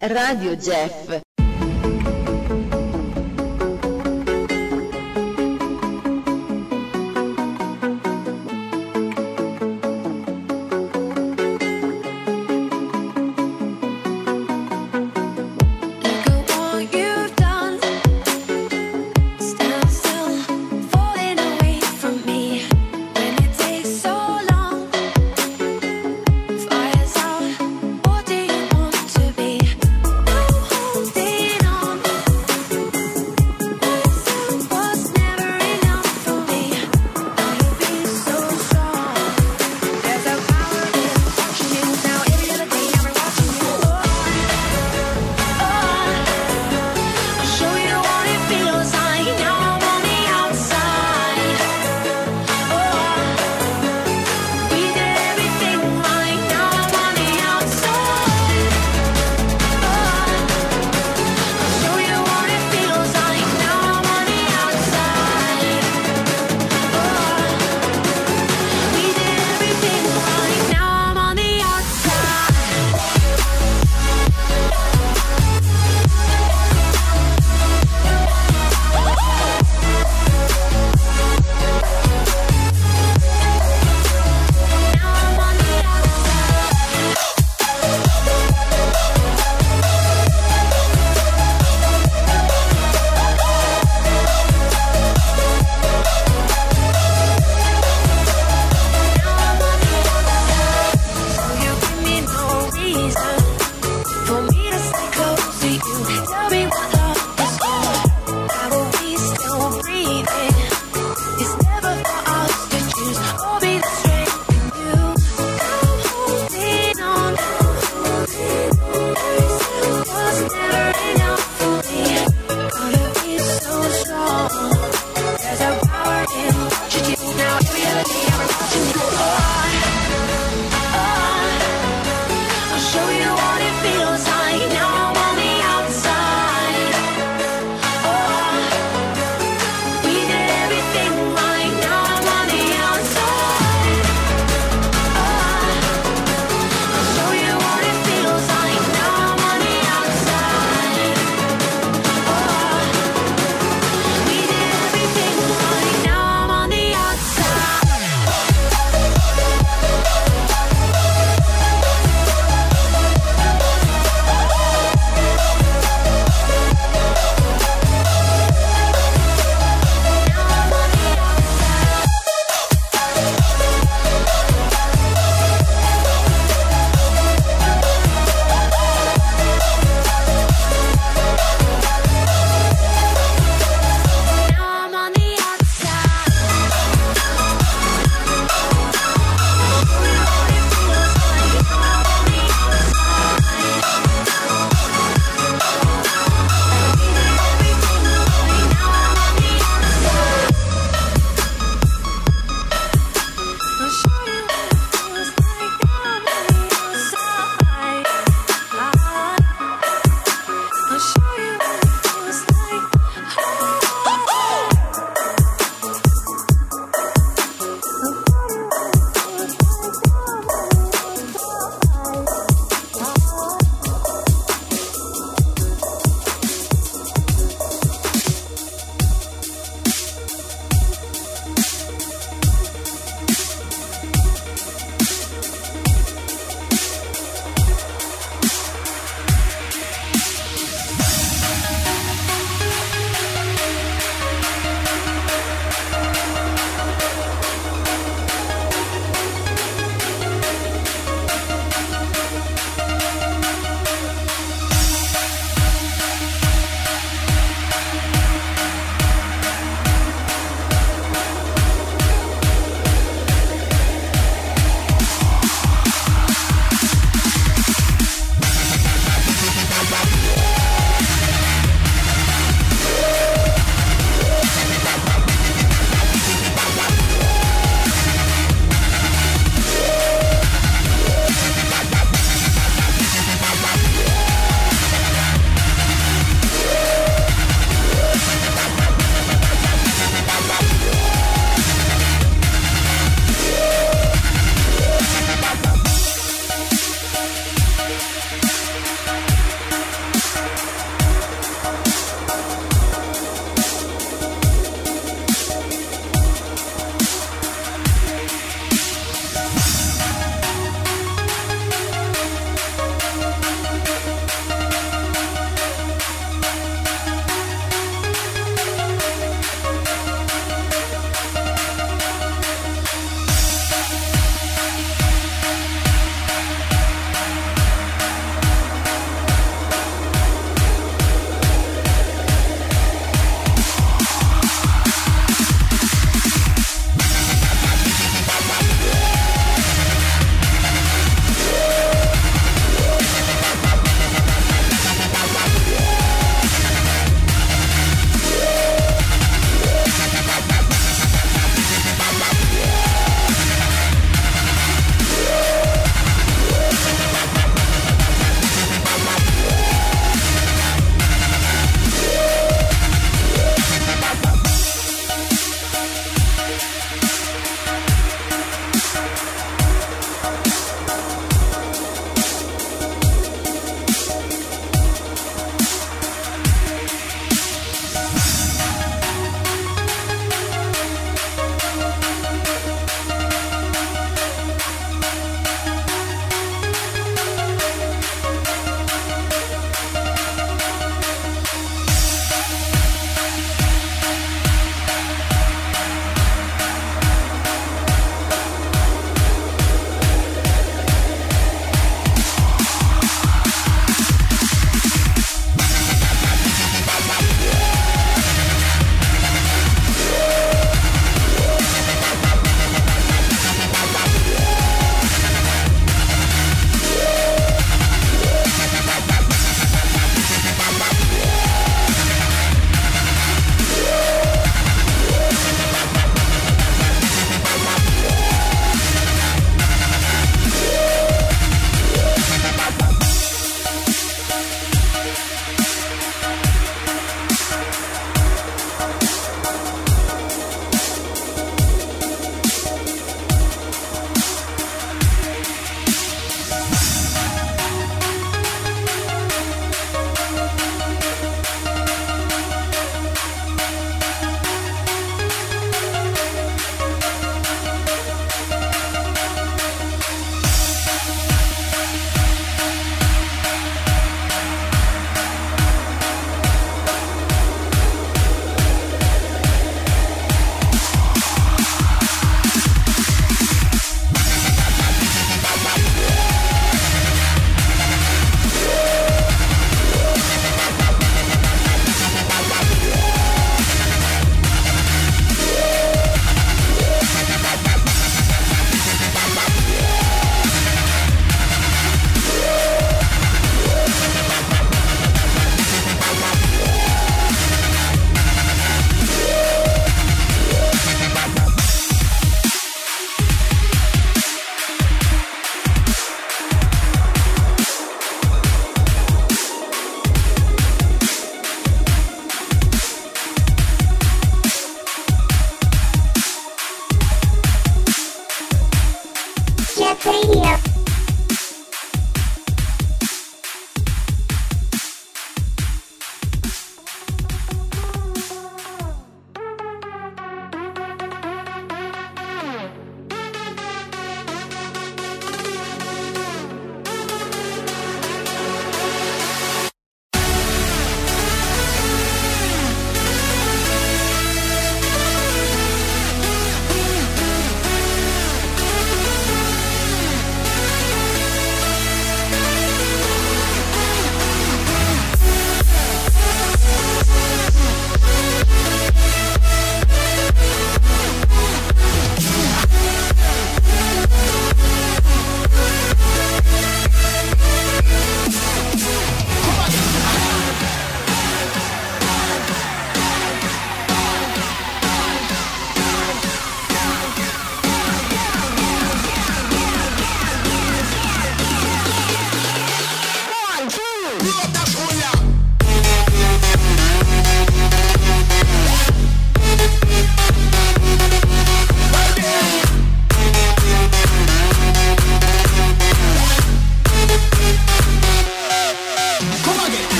Radio Jeff.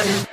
Again.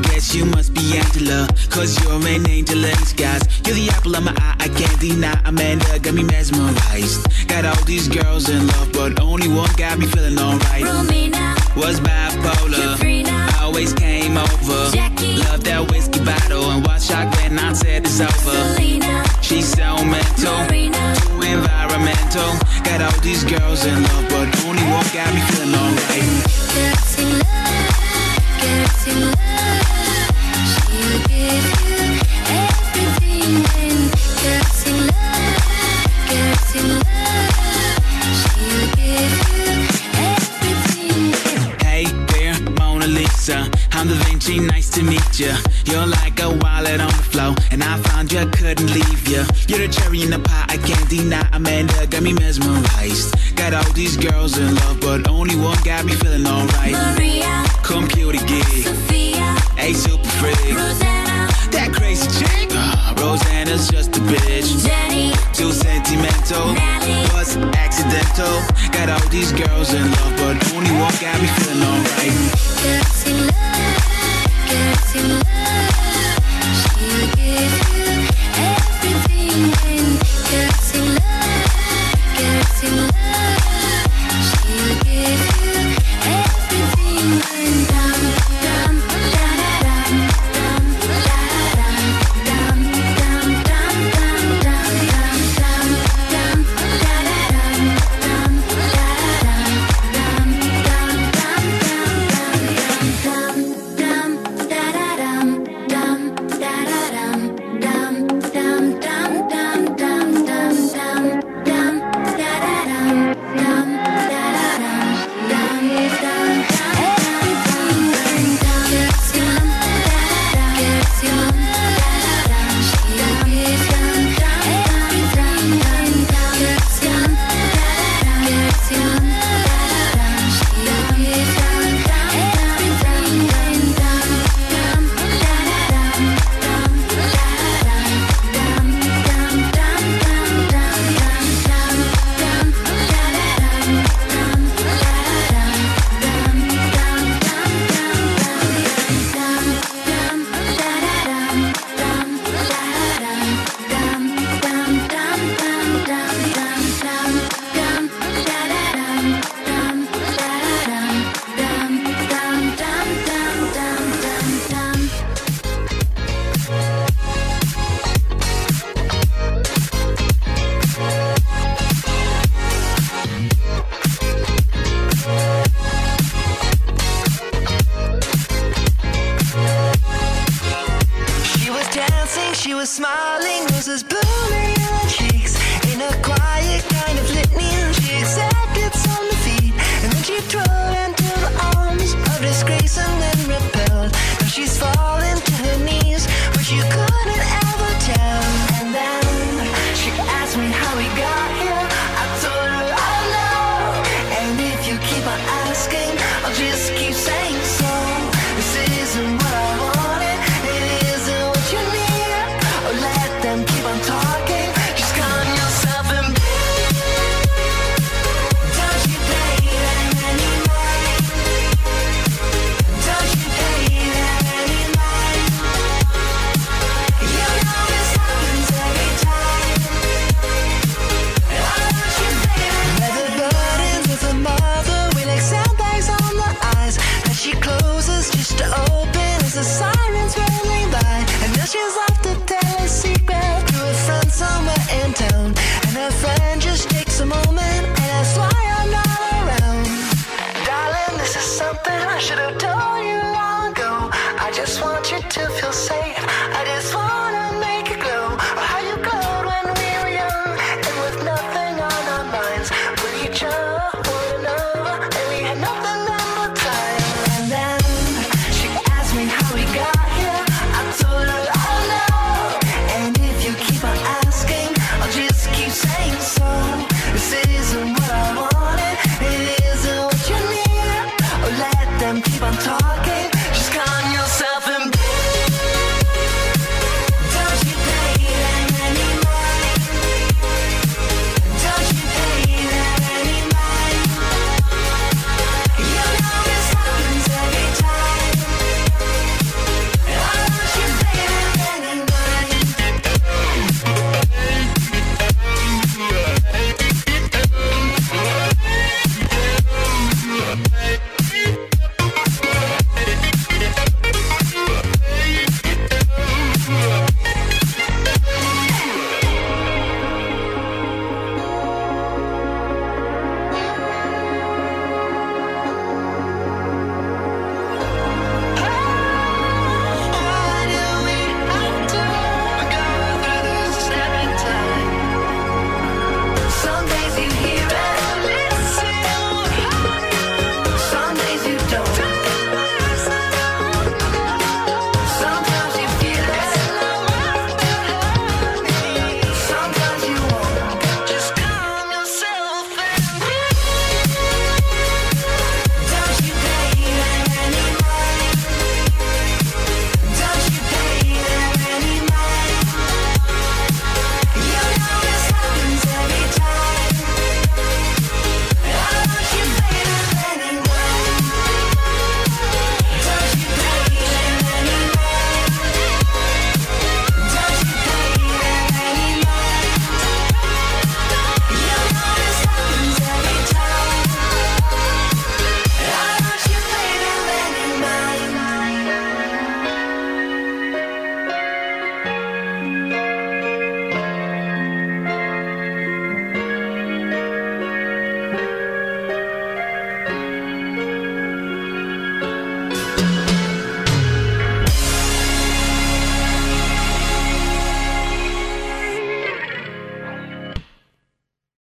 guess you must be Angela. Cause you're an angel in disguise. You're the apple of my eye, I can't deny. Amanda got me mesmerized. Got all these girls in love, but only one got me feeling alright. Romina was bipolar. Katrina always came over. Jackie loved that whiskey bottle and watch out when I said it's over. Selena, she's so mental, Marina. too environmental. Got all these girls in love